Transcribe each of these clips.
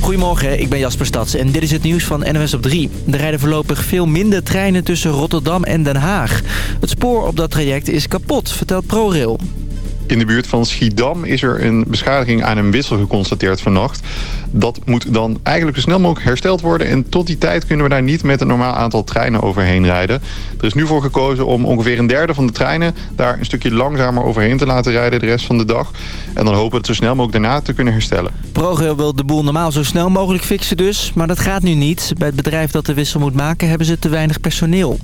Goedemorgen, ik ben Jasper Stads en dit is het nieuws van NOS op 3. Er rijden voorlopig veel minder treinen tussen Rotterdam en Den Haag. Het spoor op dat traject is kapot, vertelt ProRail. In de buurt van Schiedam is er een beschadiging aan een wissel geconstateerd vannacht. Dat moet dan eigenlijk zo snel mogelijk hersteld worden. En tot die tijd kunnen we daar niet met een normaal aantal treinen overheen rijden. Er is nu voor gekozen om ongeveer een derde van de treinen... daar een stukje langzamer overheen te laten rijden de rest van de dag. En dan hopen we het zo snel mogelijk daarna te kunnen herstellen. ProRail wil de boel normaal zo snel mogelijk fixen dus. Maar dat gaat nu niet. Bij het bedrijf dat de wissel moet maken hebben ze te weinig personeel.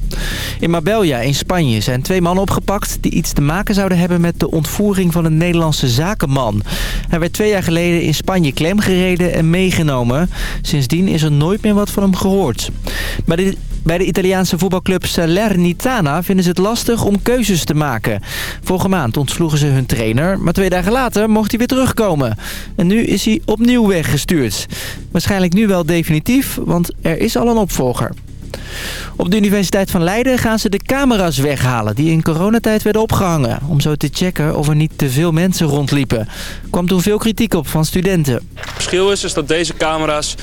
In Marbella in Spanje zijn twee mannen opgepakt... die iets te maken zouden hebben met de ontvoering van een Nederlandse zakenman. Hij werd twee jaar geleden in Spanje klemgereden en meegenomen. Sindsdien is er nooit meer wat van hem gehoord. De, bij de Italiaanse voetbalclub Salernitana vinden ze het lastig om keuzes te maken. Vorige maand ontsloegen ze hun trainer, maar twee dagen later mocht hij weer terugkomen. En nu is hij opnieuw weggestuurd. Waarschijnlijk nu wel definitief, want er is al een opvolger. Op de Universiteit van Leiden gaan ze de camera's weghalen die in coronatijd werden opgehangen. Om zo te checken of er niet te veel mensen rondliepen. Er kwam toen veel kritiek op van studenten. Het verschil is, is dat deze camera's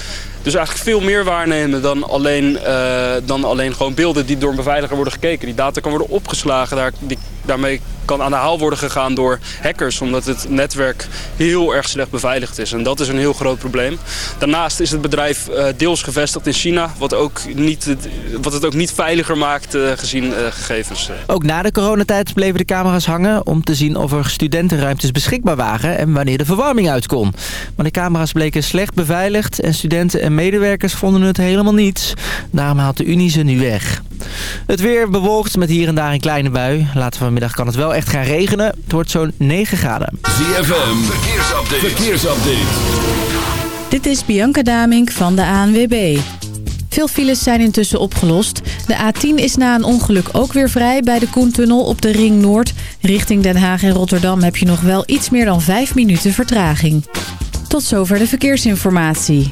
dus eigenlijk veel meer waarnemen dan alleen, uh, dan alleen gewoon beelden die door een beveiliger worden gekeken. Die data kan worden opgeslagen, daar, die, daarmee kan aan de haal worden gegaan door hackers. Omdat het netwerk heel erg slecht beveiligd is. En dat is een heel groot probleem. Daarnaast is het bedrijf uh, deels gevestigd in China. Wat, ook niet, wat het ook niet veiliger maakt uh, gezien uh, gegevens. Ook na de coronatijd bleven de camera's hangen. Om te zien of er studentenruimtes beschikbaar waren. En wanneer de verwarming uit kon. Maar de camera's bleken slecht beveiligd. En studenten en medewerkers vonden het helemaal niets. Daarom haalt de Unie ze nu weg. Het weer bewolkt met hier en daar een kleine bui. Later vanmiddag kan het wel echt gaan regenen. Het wordt zo'n 9 graden. ZFM, verkeersupdate. verkeersupdate. Dit is Bianca Damink van de ANWB. Veel files zijn intussen opgelost. De A10 is na een ongeluk ook weer vrij bij de Koentunnel op de Ring Noord. Richting Den Haag en Rotterdam heb je nog wel iets meer dan 5 minuten vertraging. Tot zover de verkeersinformatie.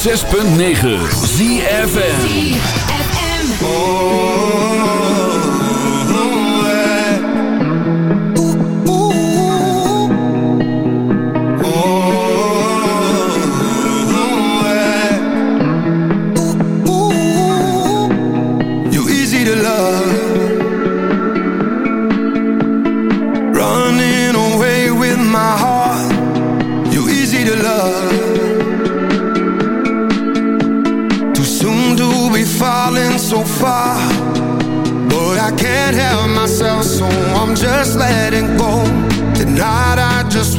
106.9 FM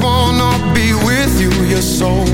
wanna be with you You're so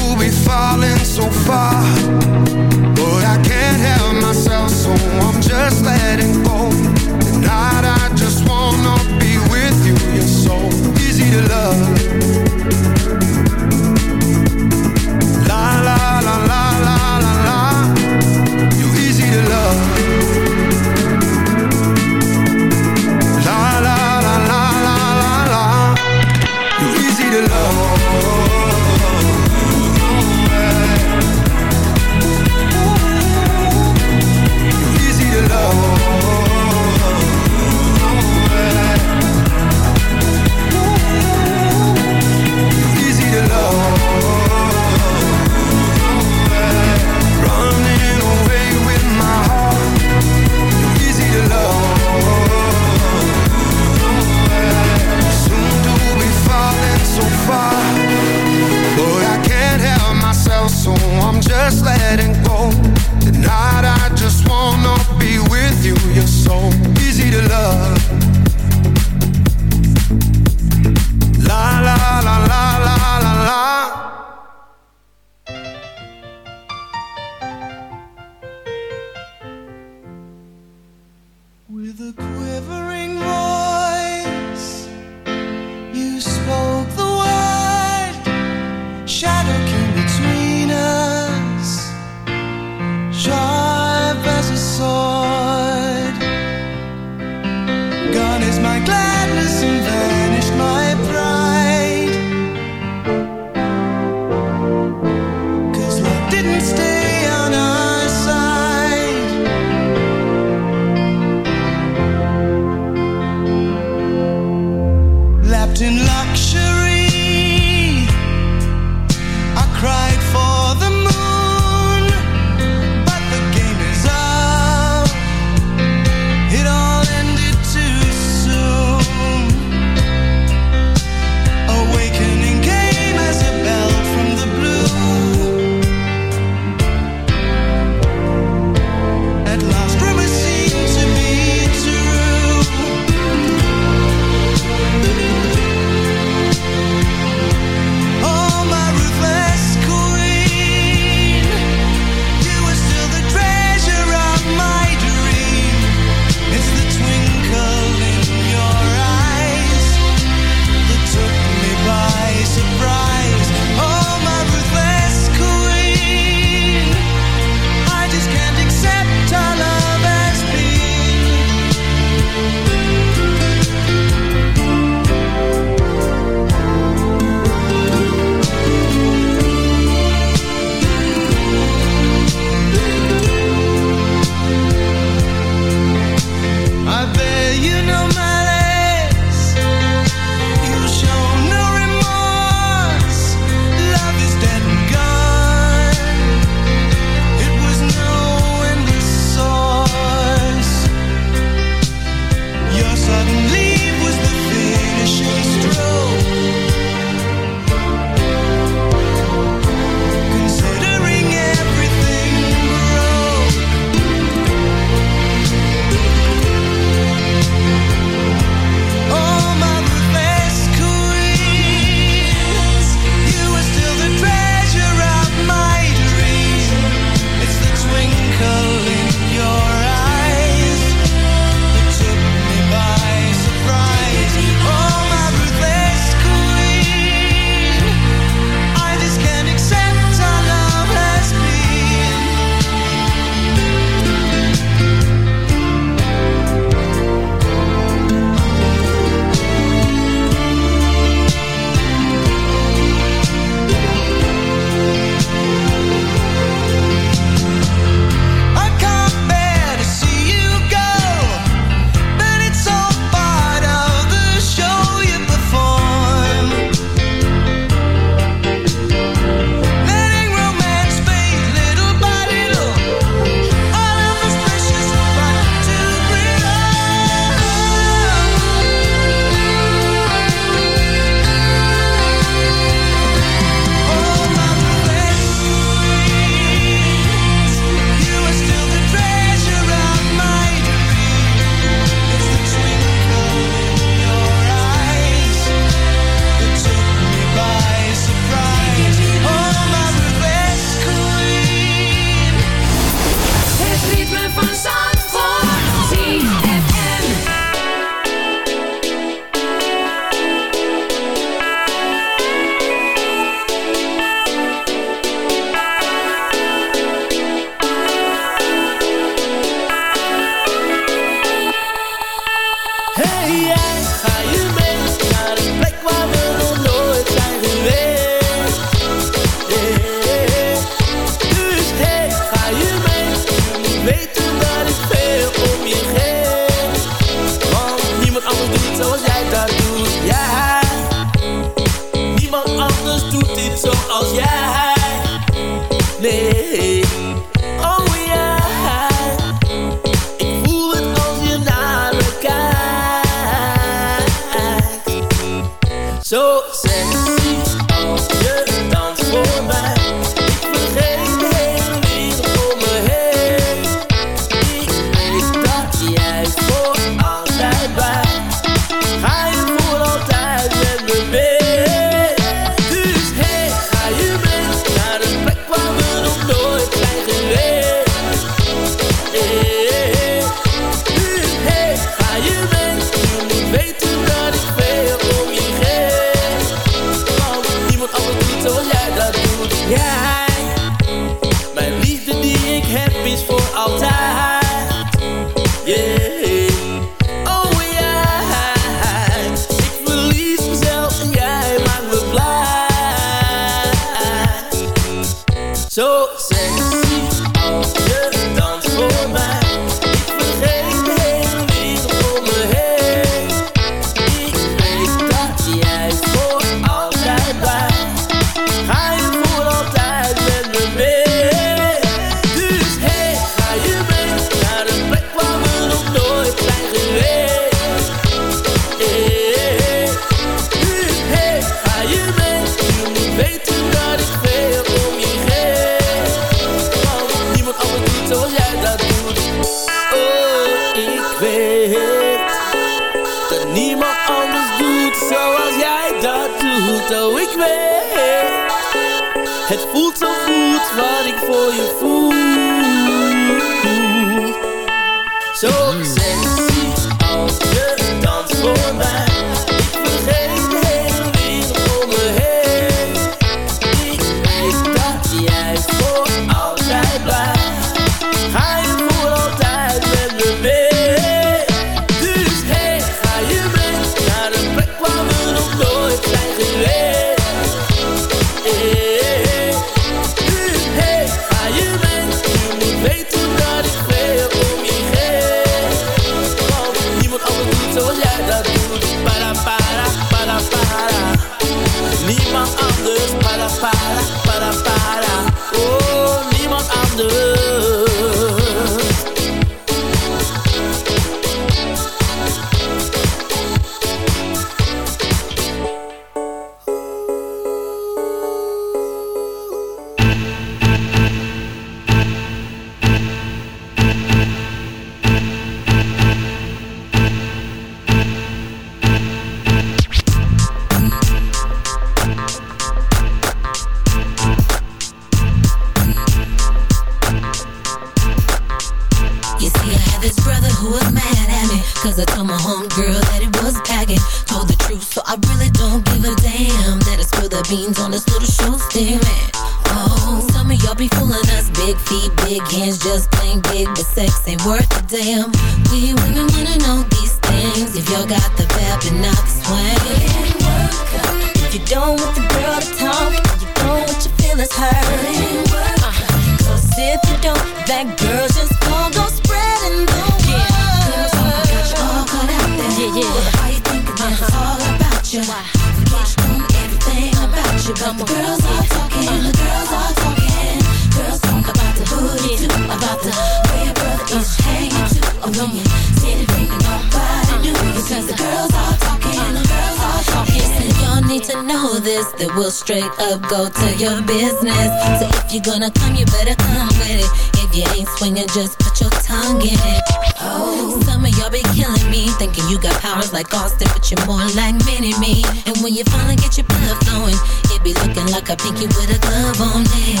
be killing me. Thinking you got powers like Austin, but you're more like mini me. And when you finally get your blood flowing, it be looking like a pinky with a glove on it.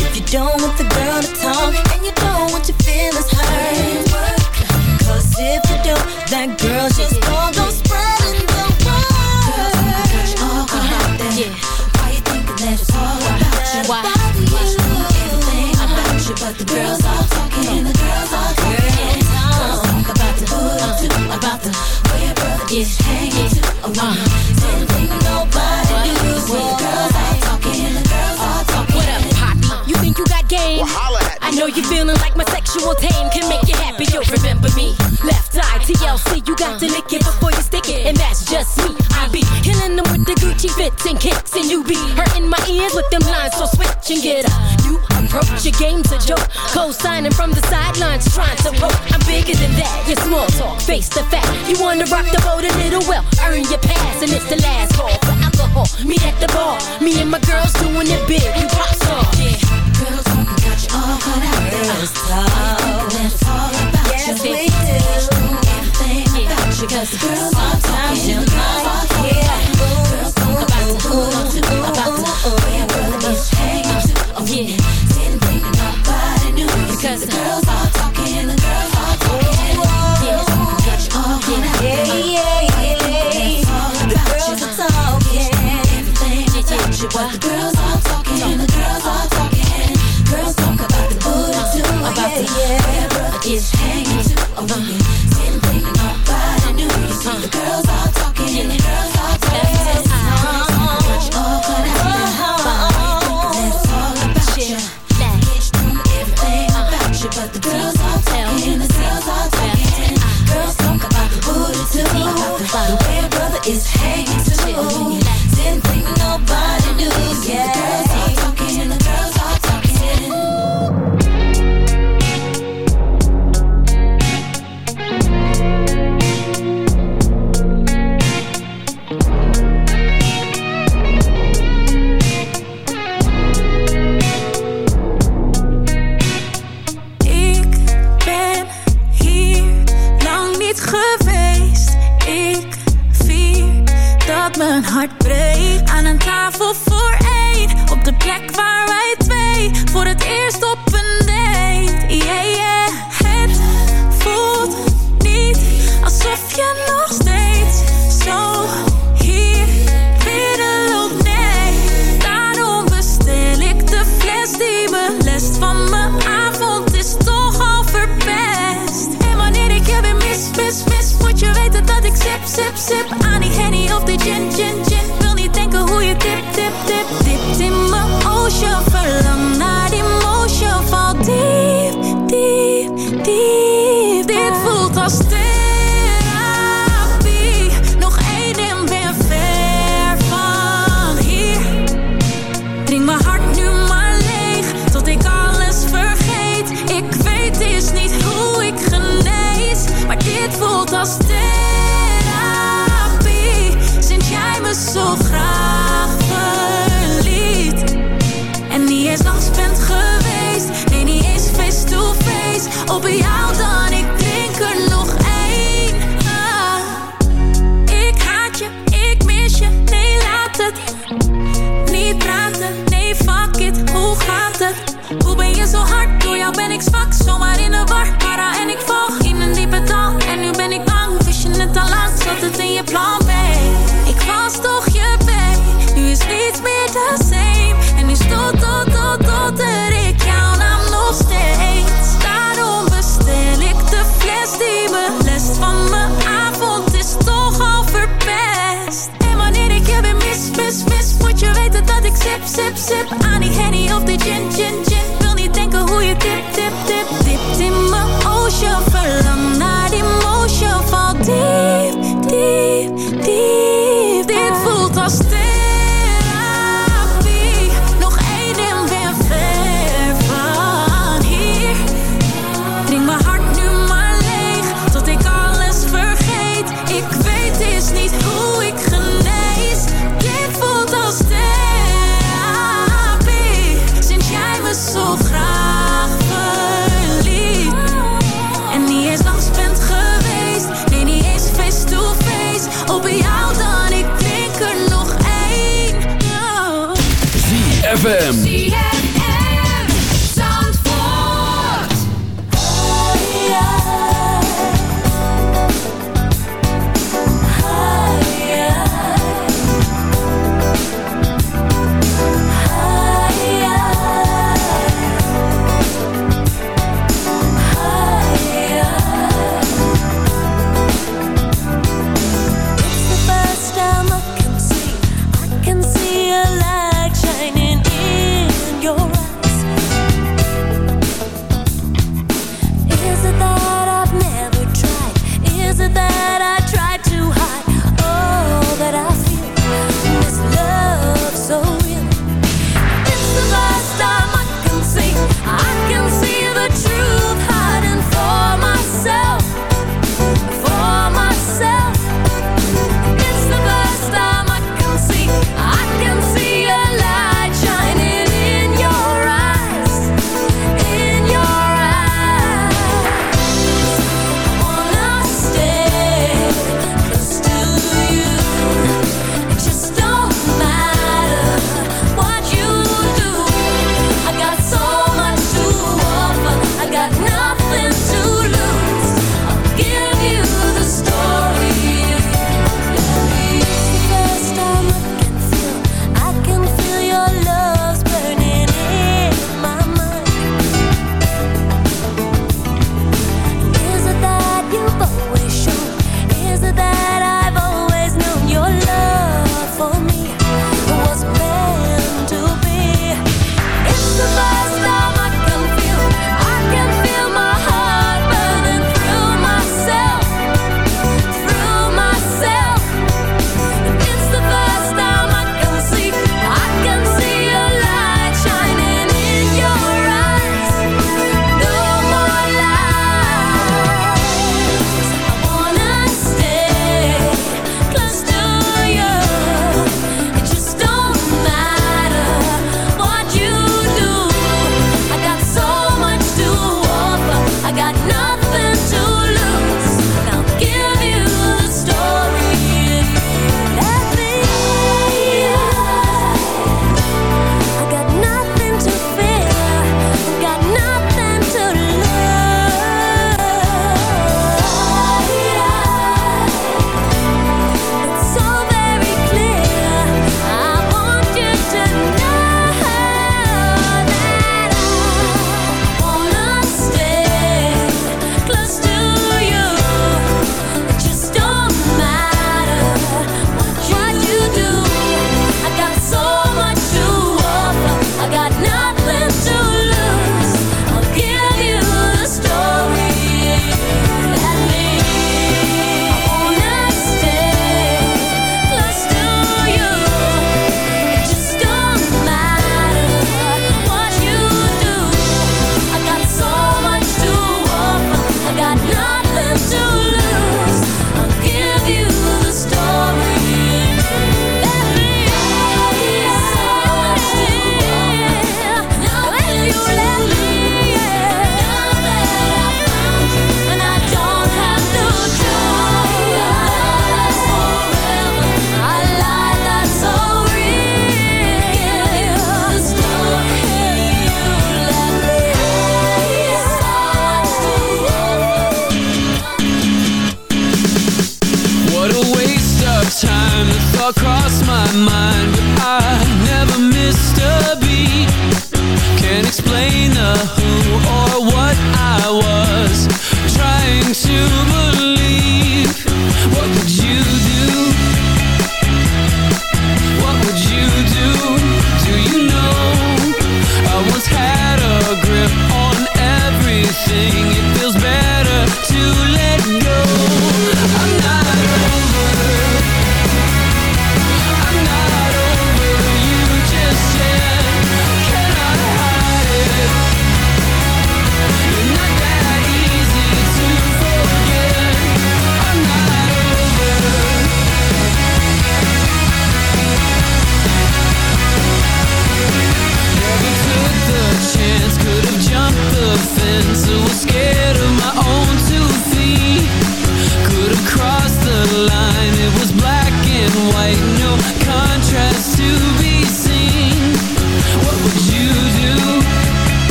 If you don't want the girl to talk, and you don't want your feelings hurt. Cause if you don't, that girl, she's gon' go spreading the word. Girls, all got uh -huh. yeah. Why you thinking that it's all about you? Why? Everything uh -huh. about you, but the girls Uh. What up, pop? You think you got game? I know you're feeling like my sexual tame can make you happy. You'll remember me. Left eye, TLC, you got to lick it before you stick it, and that's just me. I be killing them with the Gucci fits and kicks, and you be hurting my ears with them lines. So switch and get up. You approach. Your game's a joke. Co-signing from the sidelines, trying to poke. I'm bigger than that. Your small talk, face the fact. You wanna rock the boat a little well, earn your pass, and it's the last call for alcohol. Meet at the bar. Me and my girls doing it big. We pop star. Yeah. Girls, got you all cut out there. Uh, oh, that's all about yes, we do. Everything about you, 'cause girls talk. sometimes you like, yeah. Girls, talk about you, about you, about you.